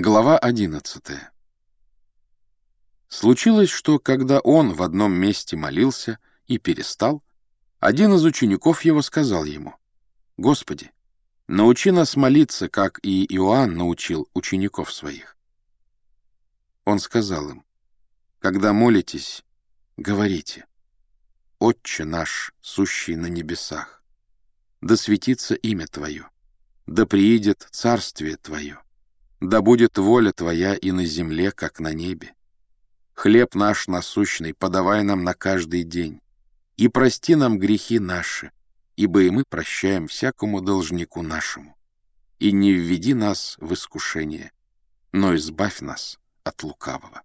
Глава одиннадцатая. Случилось, что когда он в одном месте молился и перестал, один из учеников его сказал ему, «Господи, научи нас молиться, как и Иоанн научил учеников своих». Он сказал им, «Когда молитесь, говорите, «Отче наш, сущий на небесах, да светится имя Твое, да приидет царствие Твое, да будет воля Твоя и на земле, как на небе. Хлеб наш насущный подавай нам на каждый день, и прости нам грехи наши, ибо и мы прощаем всякому должнику нашему. И не введи нас в искушение, но избавь нас от лукавого.